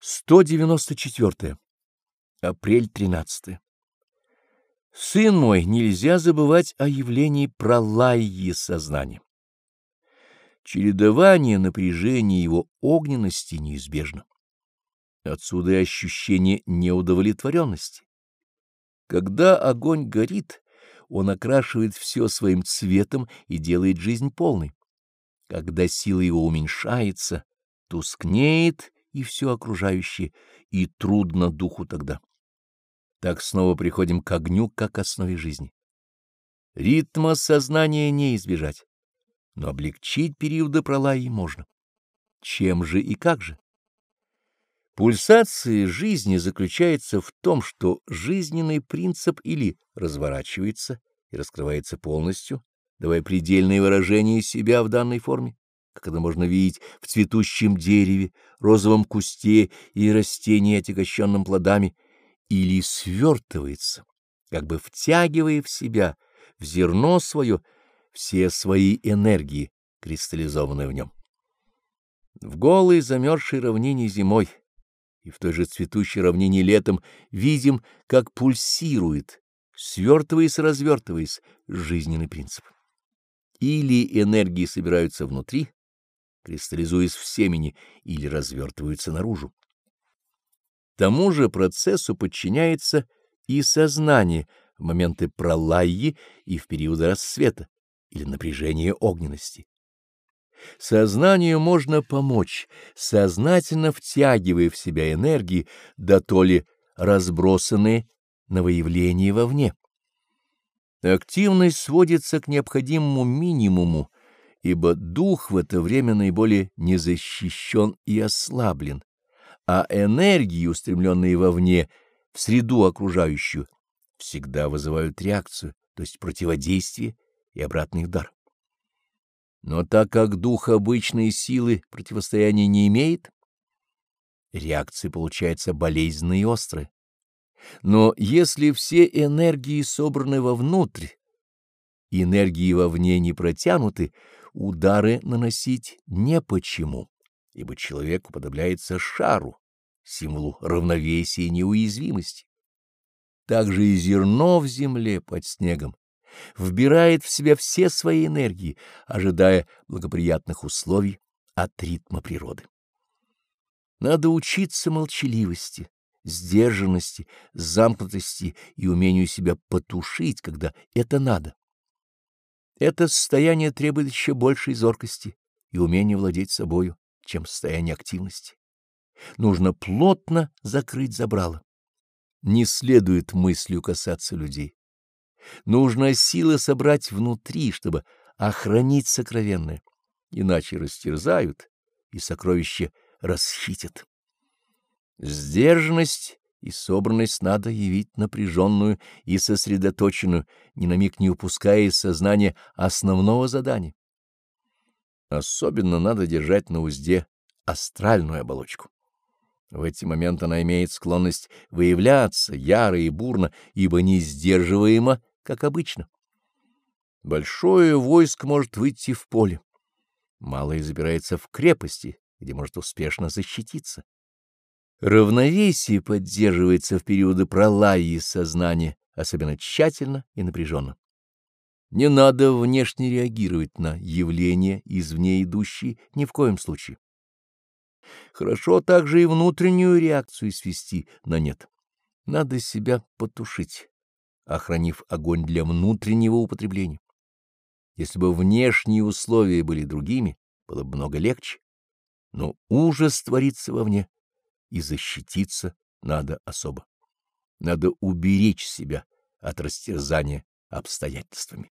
194. Апрель 13. Сын мой, нельзя забывать о явлении пролайи сознания. Чередование напряжения его огненности неизбежно. Отсюда и ощущение неудовлетворенности. Когда огонь горит, он окрашивает все своим цветом и делает жизнь полной. Когда сила его уменьшается, тускнеет и все окружающее, и трудно духу тогда. Так снова приходим к огню, как основе жизни. Ритма сознания не избежать, но облегчить периоды пролаи можно. Чем же и как же? Пульсация жизни заключается в том, что жизненный принцип или разворачивается и раскрывается полностью, давая предельное выражение себя в данной форме, как это можно видеть в цветущем дереве, розовом кусте и растении, отягощенном плодами, или свертывается, как бы втягивая в себя, в зерно свое, все свои энергии, кристаллизованные в нем. В голой замерзшей равнине зимой и в той же цветущей равнине летом видим, как пульсирует, свертываясь развертываясь, жизненный принцип. Или энергии собираются внутри, кристаллизуясь в семени, или развертываются наружу. Тому же процессу подчиняется и сознание в моменты пролайи и в периоды рассвета или напряжения огненности. Сознанию можно помочь, сознательно втягивая в себя энергии, да то ли разбросанные на выявление вовне. Активность сводится к необходимому минимуму, ибо дух в это время наиболее незащищен и ослаблен, а энергии, устремленные вовне, в среду окружающую, всегда вызывают реакцию, то есть противодействие и обратный удар. Но так как дух обычной силы противостояния не имеет, реакция получается болезненной и острой. Но если все энергии собраны вовнутрь, энергии вовне не протянуты, удары наносить не почему, ибо человек уподобляется шару, символу равновесия и неуязвимости. Также и зерно в земле под снегом вбирает в себя все свои энергии, ожидая благоприятных условий от ритма природы. Надо учиться молчаливости, сдержанности, замкнутости и умению себя потушить, когда это надо. Это состояние требует еще большей зоркости и умения владеть собою, чем состояние активности. Нужно плотно закрыть забрало. Не следует мыслью касаться людей. Нужно силы собрать внутри, чтобы охранить сокровенное, иначе растерзают и сокровища расхитят. Сдержанность и собранность надо явить напряженную и сосредоточенную, ни на миг не упуская из сознания основного задания. Особенно надо держать на узде астральную оболочку. В эти моменты она имеет склонность выявляться яро и бурно, ибо не сдерживаема, как обычно. Большое войско может выйти в поле, малое забирается в крепости, где может успешно защититься. Равновесие поддерживается в периоды пролаи сознания, особенно тщательно и напряженно. Не надо внешне реагировать на явления извне идущие ни в коем случае. Хорошо также и внутреннюю реакцию свести на нет. Надо себя потушить, охранив огонь для внутреннего употребления. Если бы внешние условия были другими, было бы много легче. Но ужас творится вовне и защититься надо особо. Надо уберечь себя от растерзания обстоятельствами.